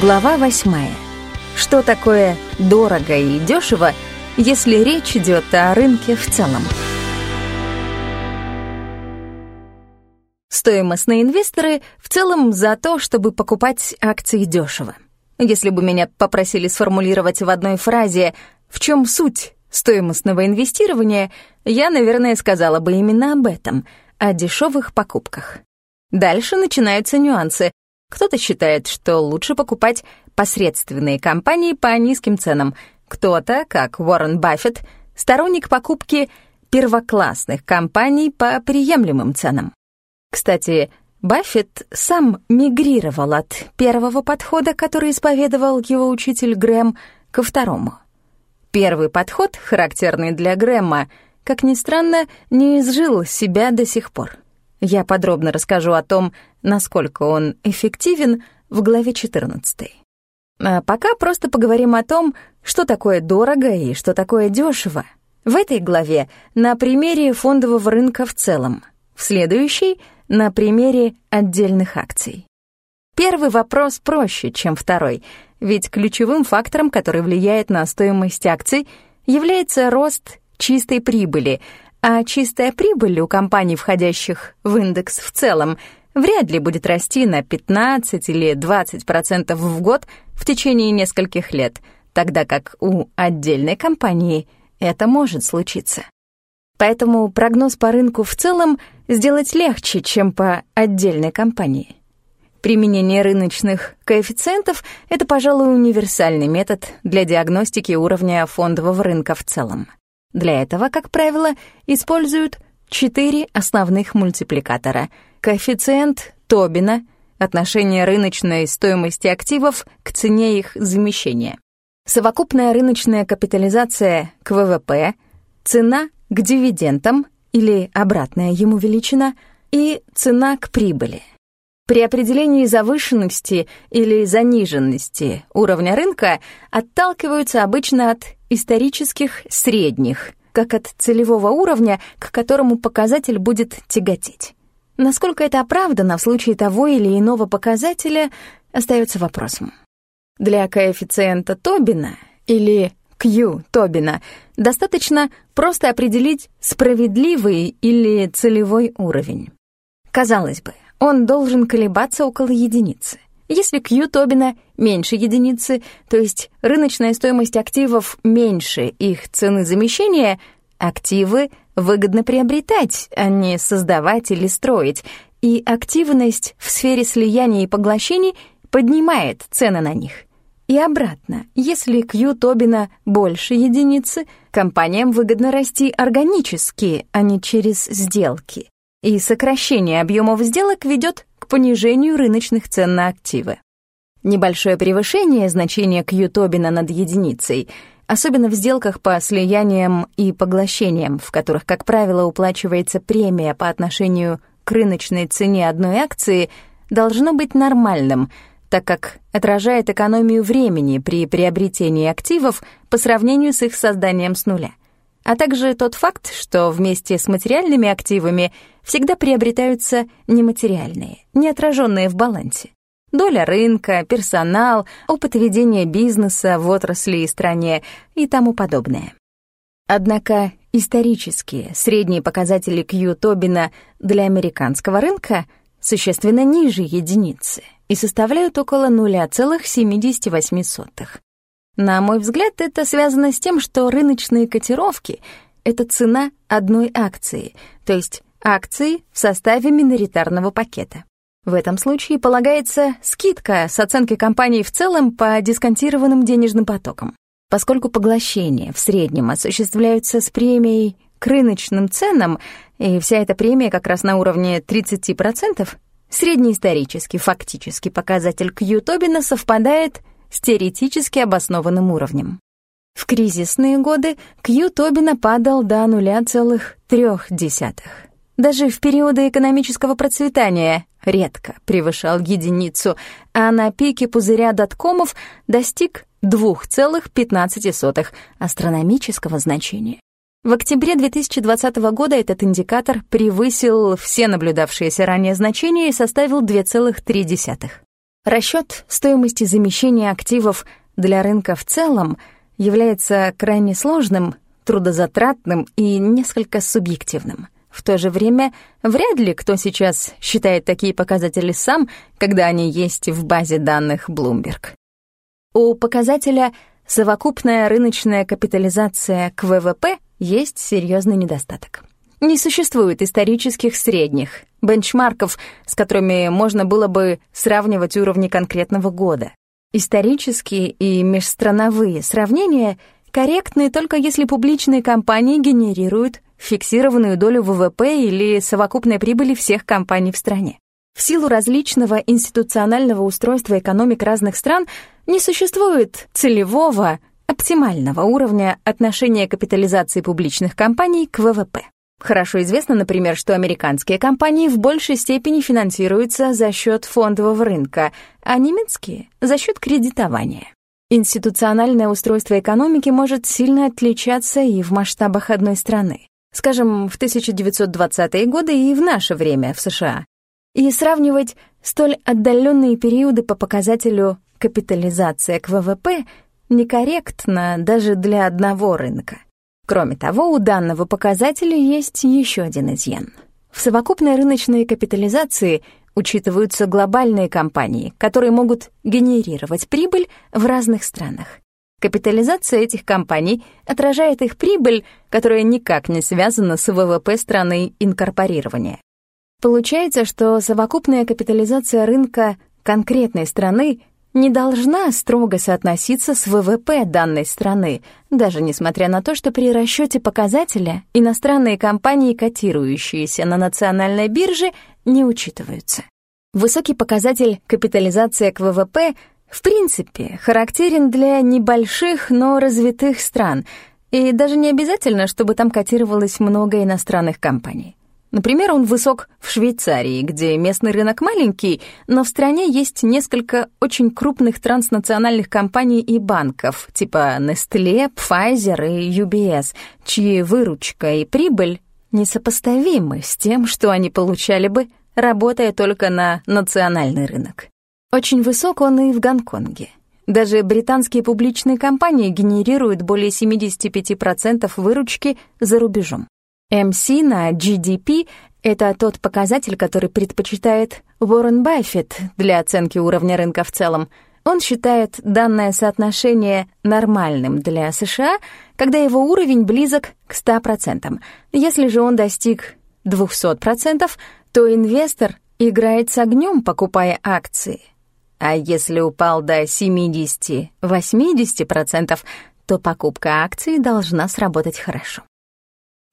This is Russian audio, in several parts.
Глава восьмая. Что такое дорого и дешево, если речь идет о рынке в целом? Стоимостные инвесторы в целом за то, чтобы покупать акции дешево. Если бы меня попросили сформулировать в одной фразе, в чем суть стоимостного инвестирования, я, наверное, сказала бы именно об этом, о дешевых покупках. Дальше начинаются нюансы. Кто-то считает, что лучше покупать посредственные компании по низким ценам. Кто-то, как Уоррен Баффет, сторонник покупки первоклассных компаний по приемлемым ценам. Кстати, Баффет сам мигрировал от первого подхода, который исповедовал его учитель Грэм, ко второму. Первый подход, характерный для Грэма, как ни странно, не изжил себя до сих пор. Я подробно расскажу о том, насколько он эффективен в главе 14. А пока просто поговорим о том, что такое дорого и что такое дешево. В этой главе на примере фондового рынка в целом. В следующей — на примере отдельных акций. Первый вопрос проще, чем второй, ведь ключевым фактором, который влияет на стоимость акций, является рост чистой прибыли, а чистая прибыль у компаний, входящих в индекс в целом, вряд ли будет расти на 15 или 20% в год в течение нескольких лет, тогда как у отдельной компании это может случиться. Поэтому прогноз по рынку в целом сделать легче, чем по отдельной компании. Применение рыночных коэффициентов — это, пожалуй, универсальный метод для диагностики уровня фондового рынка в целом. Для этого, как правило, используют четыре основных мультипликатора. Коэффициент Тобина — отношение рыночной стоимости активов к цене их замещения. Совокупная рыночная капитализация к ВВП, цена к дивидендам или обратная ему величина и цена к прибыли. При определении завышенности или заниженности уровня рынка отталкиваются обычно от исторических средних, как от целевого уровня, к которому показатель будет тяготеть. Насколько это оправдано в случае того или иного показателя, остается вопросом. Для коэффициента Тобина или Q Тобина достаточно просто определить справедливый или целевой уровень. Казалось бы, он должен колебаться около единицы. Если Q Тобина меньше единицы, то есть рыночная стоимость активов меньше их цены замещения, активы выгодно приобретать, а не создавать или строить, и активность в сфере слияния и поглощений поднимает цены на них. И обратно, если Q Тобина больше единицы, компаниям выгодно расти органически, а не через сделки. И сокращение объемов сделок ведет понижению рыночных цен на активы. Небольшое превышение значения Q Тобина над единицей, особенно в сделках по слияниям и поглощениям, в которых, как правило, уплачивается премия по отношению к рыночной цене одной акции, должно быть нормальным — так как отражает экономию времени при приобретении активов по сравнению с их созданием с нуля, а также тот факт, что вместе с материальными активами всегда приобретаются нематериальные, не отраженные в балансе. Доля рынка, персонал, опыт ведения бизнеса в отрасли и стране и тому подобное. Однако исторические средние показатели Кью Тобина для американского рынка существенно ниже единицы — и составляют около 0,78. На мой взгляд, это связано с тем, что рыночные котировки — это цена одной акции, то есть акции в составе миноритарного пакета. В этом случае полагается скидка с оценки компании в целом по дисконтированным денежным потокам. Поскольку поглощения в среднем осуществляются с премией к рыночным ценам, и вся эта премия как раз на уровне 30%, Среднеисторический фактический показатель Кью Тобина совпадает с теоретически обоснованным уровнем. В кризисные годы Кью Тобина падал до 0,3. Даже в периоды экономического процветания редко превышал единицу, а на пике пузыря доткомов достиг 2,15 астрономического значения. В октябре 2020 года этот индикатор превысил все наблюдавшиеся ранее значения и составил 2,3. Расчет стоимости замещения активов для рынка в целом является крайне сложным, трудозатратным и несколько субъективным. В то же время вряд ли кто сейчас считает такие показатели сам, когда они есть в базе данных Bloomberg. У показателя совокупная рыночная капитализация к ВВП есть серьезный недостаток. Не существует исторических средних, бенчмарков, с которыми можно было бы сравнивать уровни конкретного года. Исторические и межстрановые сравнения корректны только если публичные компании генерируют фиксированную долю ВВП или совокупной прибыли всех компаний в стране. В силу различного институционального устройства экономик разных стран не существует целевого, оптимального уровня отношения капитализации публичных компаний к ВВП. Хорошо известно, например, что американские компании в большей степени финансируются за счет фондового рынка, а немецкие — за счет кредитования. Институциональное устройство экономики может сильно отличаться и в масштабах одной страны. Скажем, в 1920-е годы и в наше время в США. И сравнивать столь отдаленные периоды по показателю капитализация к ВВП некорректно даже для одного рынка — Кроме того, у данного показателя есть еще один изъян. В совокупной рыночной капитализации учитываются глобальные компании, которые могут генерировать прибыль в разных странах. Капитализация этих компаний отражает их прибыль, которая никак не связана с ВВП страны инкорпорирования. Получается, что совокупная капитализация рынка конкретной страны не должна строго соотноситься с ВВП данной страны, даже несмотря на то, что при расчете показателя иностранные компании, котирующиеся на национальной бирже, не учитываются. Высокий показатель капитализация к ВВП в принципе характерен для небольших, но развитых стран, и даже не обязательно, чтобы там котировалось много иностранных компаний. Например, он высок в Швейцарии, где местный рынок маленький, но в стране есть несколько очень крупных транснациональных компаний и банков, типа Nestle, Pfizer и UBS, чьи выручка и прибыль несопоставимы с тем, что они получали бы, работая только на национальный рынок. Очень высок он и в Гонконге. Даже британские публичные компании генерируют более 75% выручки за рубежом. MC на GDP — это тот показатель, который предпочитает Уоррен Баффет для оценки уровня рынка в целом. Он считает данное соотношение нормальным для США, когда его уровень близок к 100%. Если же он достиг 200%, то инвестор играет с огнем, покупая акции. А если упал до 70-80%, то покупка акций должна сработать хорошо.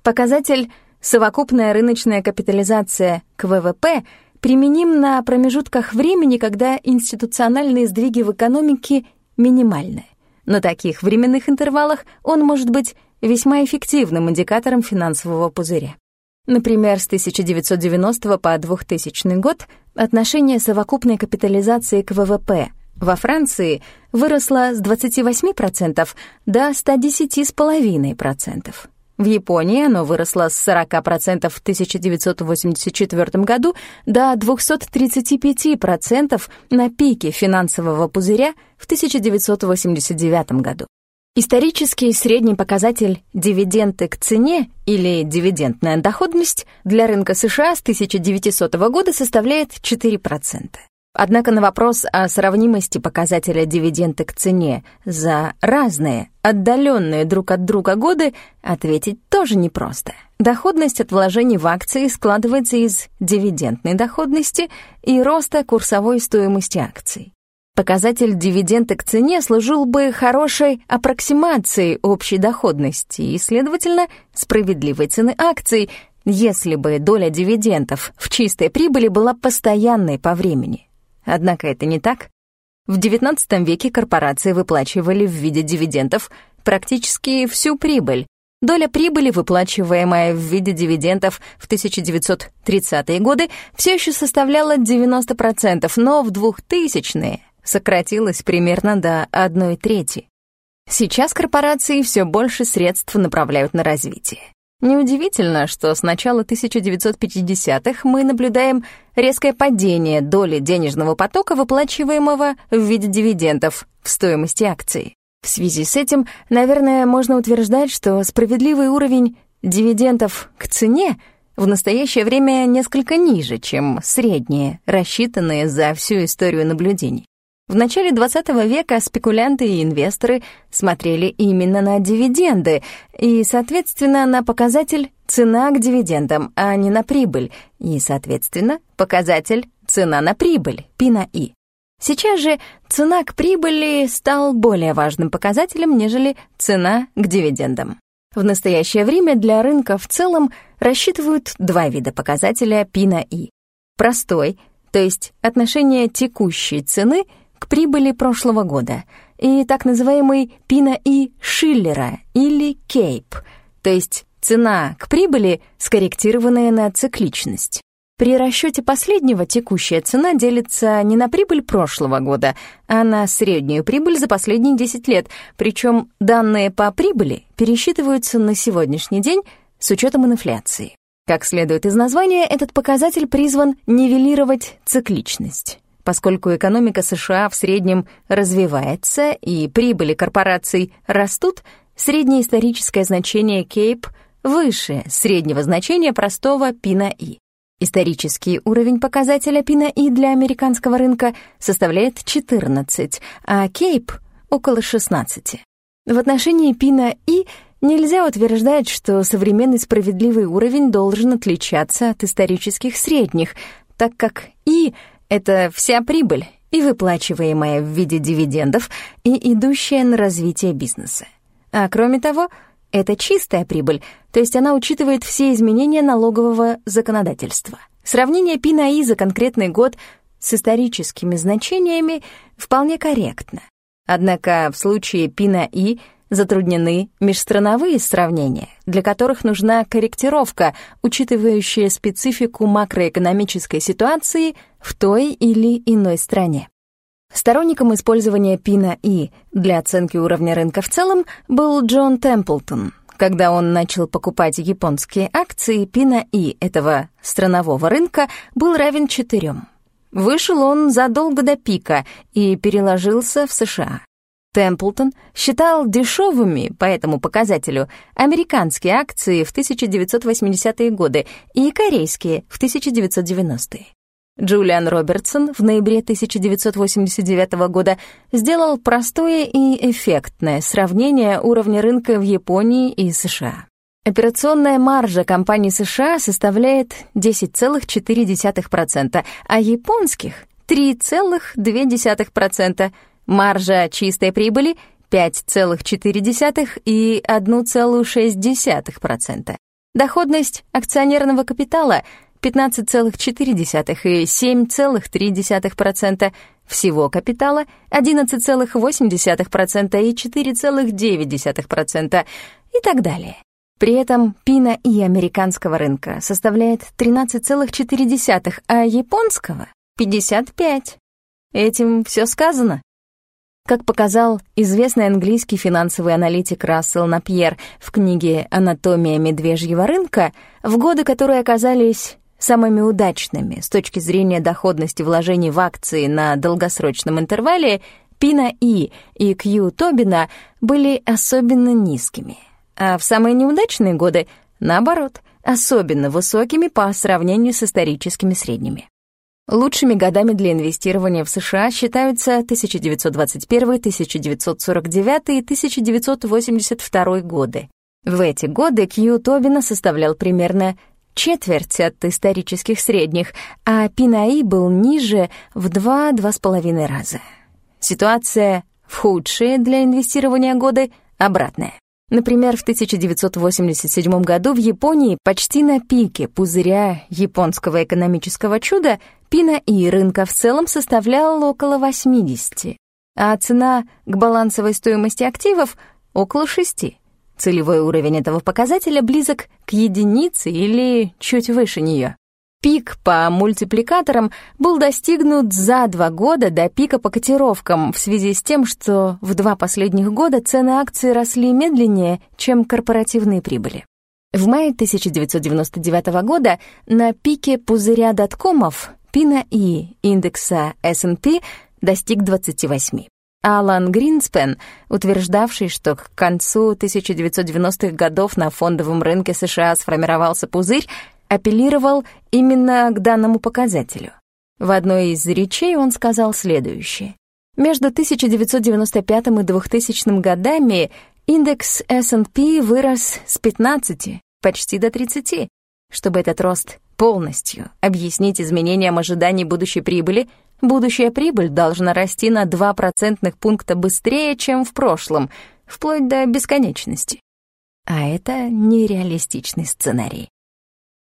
Показатель «совокупная рыночная капитализация к ВВП» применим на промежутках времени, когда институциональные сдвиги в экономике минимальны. На таких временных интервалах он может быть весьма эффективным индикатором финансового пузыря. Например, с 1990 по 2000 год отношение совокупной капитализации к ВВП во Франции выросло с 28% до 110,5%. В Японии оно выросло с 40% в 1984 году до 235% на пике финансового пузыря в 1989 году. Исторический средний показатель дивиденды к цене или дивидендная доходность для рынка США с 1900 года составляет 4%. Однако на вопрос о сравнимости показателя дивиденды к цене за разные, отдаленные друг от друга годы ответить тоже непросто. Доходность от вложений в акции складывается из дивидендной доходности и роста курсовой стоимости акций. Показатель дивиденды к цене служил бы хорошей аппроксимацией общей доходности и, следовательно, справедливой цены акций, если бы доля дивидендов в чистой прибыли была постоянной по времени. Однако это не так. В XIX веке корпорации выплачивали в виде дивидендов практически всю прибыль. Доля прибыли, выплачиваемая в виде дивидендов в 1930-е годы, все еще составляла 90%, но в 2000-е сократилась примерно до 1 трети. Сейчас корпорации все больше средств направляют на развитие. Неудивительно, что с начала 1950-х мы наблюдаем резкое падение доли денежного потока, выплачиваемого в виде дивидендов в стоимости акций. В связи с этим, наверное, можно утверждать, что справедливый уровень дивидендов к цене в настоящее время несколько ниже, чем средние, рассчитанные за всю историю наблюдений. В начале 20 века спекулянты и инвесторы смотрели именно на дивиденды и, соответственно, на показатель цена к дивидендам, а не на прибыль, и, соответственно, показатель цена на прибыль, P на I. Сейчас же цена к прибыли стал более важным показателем, нежели цена к дивидендам. В настоящее время для рынка в целом рассчитывают два вида показателя P на I. Простой, то есть отношение текущей цены — к прибыли прошлого года, и так называемый Пина и Шиллера или Кейп, то есть цена к прибыли, скорректированная на цикличность. При расчете последнего текущая цена делится не на прибыль прошлого года, а на среднюю прибыль за последние 10 лет, причем данные по прибыли пересчитываются на сегодняшний день с учетом инфляции. Как следует из названия, этот показатель призван нивелировать цикличность. Поскольку экономика США в среднем развивается и прибыли корпораций растут, среднее историческое значение Кейп выше среднего значения простого Пина И. Исторический уровень показателя Пина И для американского рынка составляет 14, а Кейп — около 16. В отношении Пина И нельзя утверждать, что современный справедливый уровень должен отличаться от исторических средних, так как И — это вся прибыль, и выплачиваемая в виде дивидендов, и идущая на развитие бизнеса. А кроме того, это чистая прибыль, то есть она учитывает все изменения налогового законодательства. Сравнение Пи на И за конкретный год с историческими значениями вполне корректно. Однако в случае Пи на И — Затруднены межстрановые сравнения, для которых нужна корректировка, учитывающая специфику макроэкономической ситуации в той или иной стране. Сторонником использования пина И для оценки уровня рынка в целом был Джон Темплтон. Когда он начал покупать японские акции, пина И этого странового рынка был равен четырем. Вышел он задолго до пика и переложился в США. Темплтон считал дешевыми по этому показателю американские акции в 1980-е годы и корейские в 1990-е. Джулиан Робертсон в ноябре 1989 года сделал простое и эффектное сравнение уровня рынка в Японии и США. Операционная маржа компаний США составляет 10,4%, а японских — 3,2%, Маржа чистой прибыли 5,4 и 1,6%. Доходность акционерного капитала 15,4 и 7,3%. Всего капитала 11,8% и 4,9% и так далее. При этом пина и американского рынка составляет 13,4, а японского — 55. Этим все сказано. Как показал известный английский финансовый аналитик Рассел Напьер в книге «Анатомия медвежьего рынка», в годы, которые оказались самыми удачными с точки зрения доходности вложений в акции на долгосрочном интервале, Пина И и Кью Тобина были особенно низкими, а в самые неудачные годы, наоборот, особенно высокими по сравнению с историческими средними. Лучшими годами для инвестирования в США считаются 1921, 1949 и 1982 годы. В эти годы Кью Тобина составлял примерно четверть от исторических средних, а Пинаи был ниже в 2-2,5 раза. Ситуация в худшие для инвестирования годы обратная. Например, в 1987 году в Японии почти на пике пузыря японского экономического чуда пина и рынка в целом составлял около 80, а цена к балансовой стоимости активов — около 6. Целевой уровень этого показателя близок к единице или чуть выше нее. Пик по мультипликаторам был достигнут за два года до пика по котировкам в связи с тем, что в два последних года цены акций росли медленнее, чем корпоративные прибыли. В мае 1999 года на пике пузыря доткомов Пина И индекса S&P достиг 28. Алан Гринспен, утверждавший, что к концу 1990-х годов на фондовом рынке США сформировался пузырь, апеллировал именно к данному показателю. В одной из речей он сказал следующее. Между 1995 и 2000 годами индекс S&P вырос с 15 почти до 30. Чтобы этот рост полностью объяснить изменениям ожиданий будущей прибыли, будущая прибыль должна расти на 2 процентных пункта быстрее, чем в прошлом, вплоть до бесконечности. А это нереалистичный сценарий.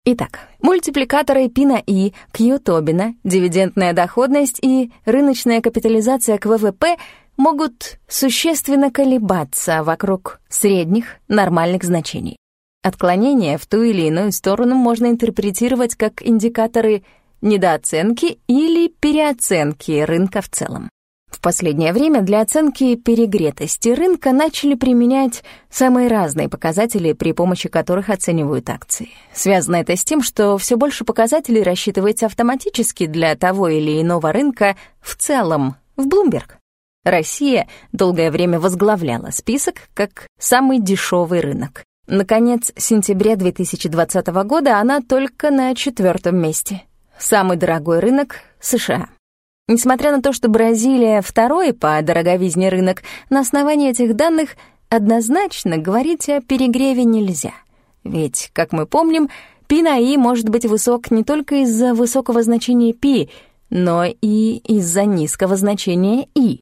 Итак, мультипликаторы Пина И, Кью Тобина, дивидендная доходность и рыночная капитализация к ВВП могут существенно колебаться вокруг средних нормальных значений. Отклонения в ту или иную сторону можно интерпретировать как индикаторы недооценки или переоценки рынка в целом. В последнее время для оценки перегретости рынка начали применять самые разные показатели, при помощи которых оценивают акции. Связано это с тем, что все больше показателей рассчитывается автоматически для того или иного рынка в целом в Bloomberg. Россия долгое время возглавляла список как самый дешевый рынок. Наконец, сентября 2020 года она только на четвертом месте. Самый дорогой рынок — США. Несмотря на то, что Бразилия — второй по дороговизне рынок, на основании этих данных однозначно говорить о перегреве нельзя. Ведь, как мы помним, пи на и может быть высок не только из-за высокого значения пи, но и из-за низкого значения и.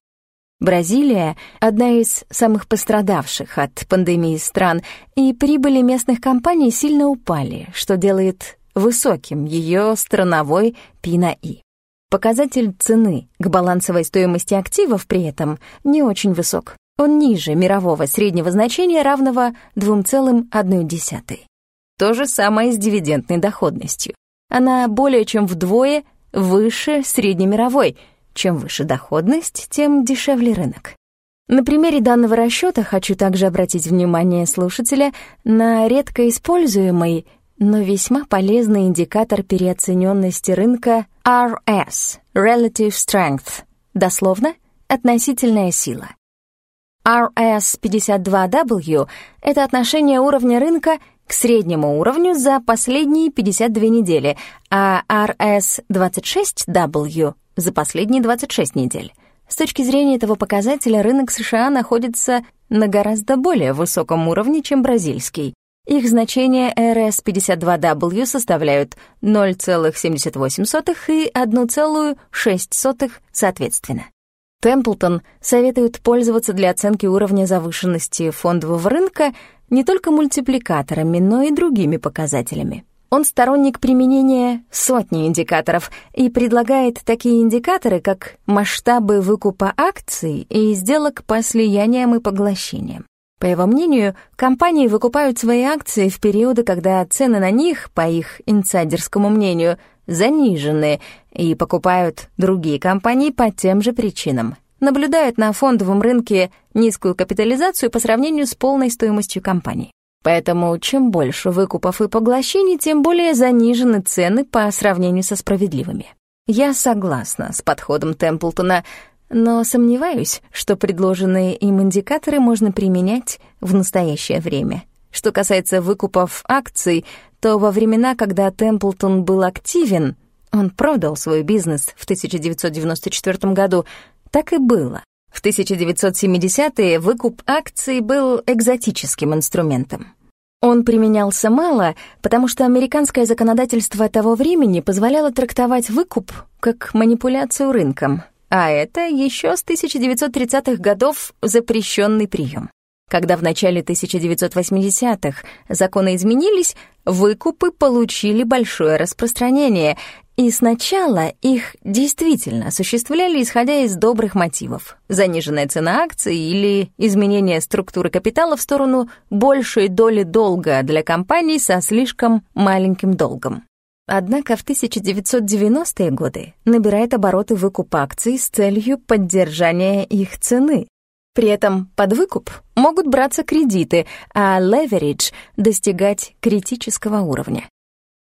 Бразилия — одна из самых пострадавших от пандемии стран, и прибыли местных компаний сильно упали, что делает высоким ее страновой пи на и. Показатель цены к балансовой стоимости активов при этом не очень высок. Он ниже мирового среднего значения, равного 2,1. То же самое с дивидендной доходностью. Она более чем вдвое выше среднемировой. Чем выше доходность, тем дешевле рынок. На примере данного расчета хочу также обратить внимание слушателя на редко используемый но весьма полезный индикатор переоцененности рынка RS — Relative Strength, дословно «относительная сила». RS52W — это отношение уровня рынка к среднему уровню за последние 52 недели, а RS26W — за последние 26 недель. С точки зрения этого показателя рынок США находится на гораздо более высоком уровне, чем бразильский. Их значения RS52W составляют 0,78 и 1,6 соответственно. Темплтон советует пользоваться для оценки уровня завышенности фондового рынка не только мультипликаторами, но и другими показателями. Он сторонник применения сотни индикаторов и предлагает такие индикаторы, как масштабы выкупа акций и сделок по слияниям и поглощениям. По его мнению, компании выкупают свои акции в периоды, когда цены на них, по их инсайдерскому мнению, занижены, и покупают другие компании по тем же причинам. Наблюдают на фондовом рынке низкую капитализацию по сравнению с полной стоимостью компании. Поэтому чем больше выкупов и поглощений, тем более занижены цены по сравнению со справедливыми. Я согласна с подходом Темплтона — но сомневаюсь, что предложенные им индикаторы можно применять в настоящее время. Что касается выкупов акций, то во времена, когда Темплтон был активен, он продал свой бизнес в 1994 году, так и было. В 1970-е выкуп акций был экзотическим инструментом. Он применялся мало, потому что американское законодательство того времени позволяло трактовать выкуп как манипуляцию рынком — а это еще с 1930-х годов запрещенный прием. Когда в начале 1980-х законы изменились, выкупы получили большое распространение, и сначала их действительно осуществляли, исходя из добрых мотивов. Заниженная цена акций или изменение структуры капитала в сторону большей доли долга для компаний со слишком маленьким долгом. Однако в 1990-е годы набирает обороты выкуп акций с целью поддержания их цены. При этом под выкуп могут браться кредиты, а leverage — достигать критического уровня.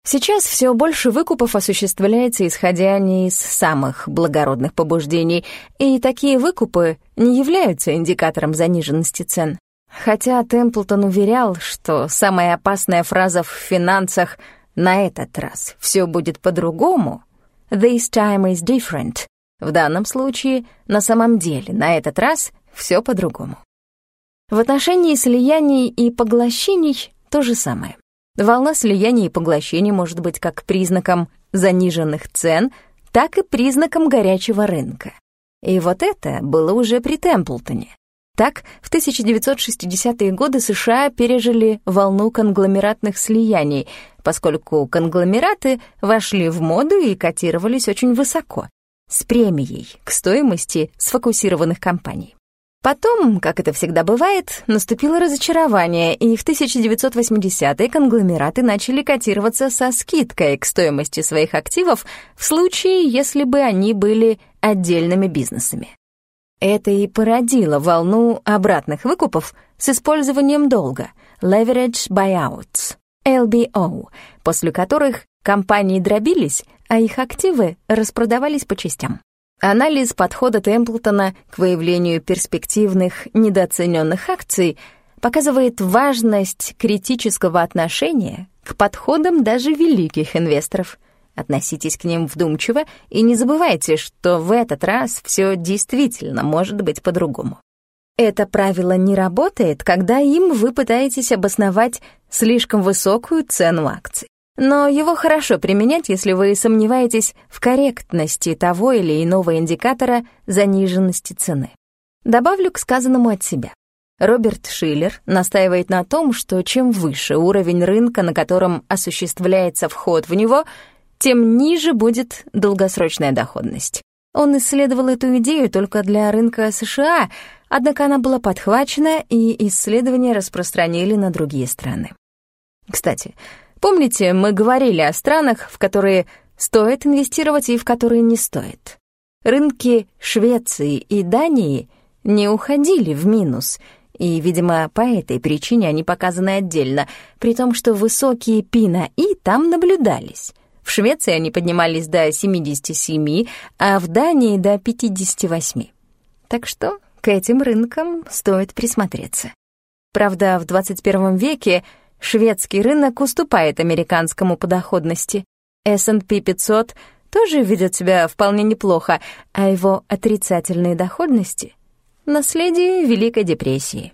Сейчас все больше выкупов осуществляется исходя не из самых благородных побуждений, и такие выкупы не являются индикатором заниженности цен. Хотя Темплтон уверял, что самая опасная фраза в финансах «на этот раз все будет по-другому» «this time is different» в данном случае на самом деле на этот раз все по-другому. В отношении слияний и поглощений то же самое. Волна слияний и поглощений может быть как признаком заниженных цен, так и признаком горячего рынка. И вот это было уже при Темплтоне. Так, в 1960-е годы США пережили волну конгломератных слияний, поскольку конгломераты вошли в моду и котировались очень высоко, с премией к стоимости сфокусированных компаний. Потом, как это всегда бывает, наступило разочарование, и в 1980-е конгломераты начали котироваться со скидкой к стоимости своих активов в случае, если бы они были отдельными бизнесами. Это и породило волну обратных выкупов с использованием долга Leverage Buyouts, LBO, после которых компании дробились, а их активы распродавались по частям. Анализ подхода Темплтона к выявлению перспективных недооцененных акций показывает важность критического отношения к подходам даже великих инвесторов. Относитесь к ним вдумчиво и не забывайте, что в этот раз все действительно может быть по-другому. Это правило не работает, когда им вы пытаетесь обосновать слишком высокую цену акций. Но его хорошо применять, если вы сомневаетесь в корректности того или иного индикатора заниженности цены. Добавлю к сказанному от себя. Роберт Шиллер настаивает на том, что чем выше уровень рынка, на котором осуществляется вход в него, тем ниже будет долгосрочная доходность. Он исследовал эту идею только для рынка США, однако она была подхвачена, и исследования распространили на другие страны. Кстати, Помните, мы говорили о странах, в которые стоит инвестировать и в которые не стоит. Рынки Швеции и Дании не уходили в минус, и, видимо, по этой причине они показаны отдельно, при том, что высокие пина и там наблюдались. В Швеции они поднимались до 77, а в Дании до 58. Так что к этим рынкам стоит присмотреться. Правда, в 21 веке Шведский рынок уступает американскому по доходности. S&P 500 тоже ведет себя вполне неплохо, а его отрицательные доходности — наследие Великой депрессии.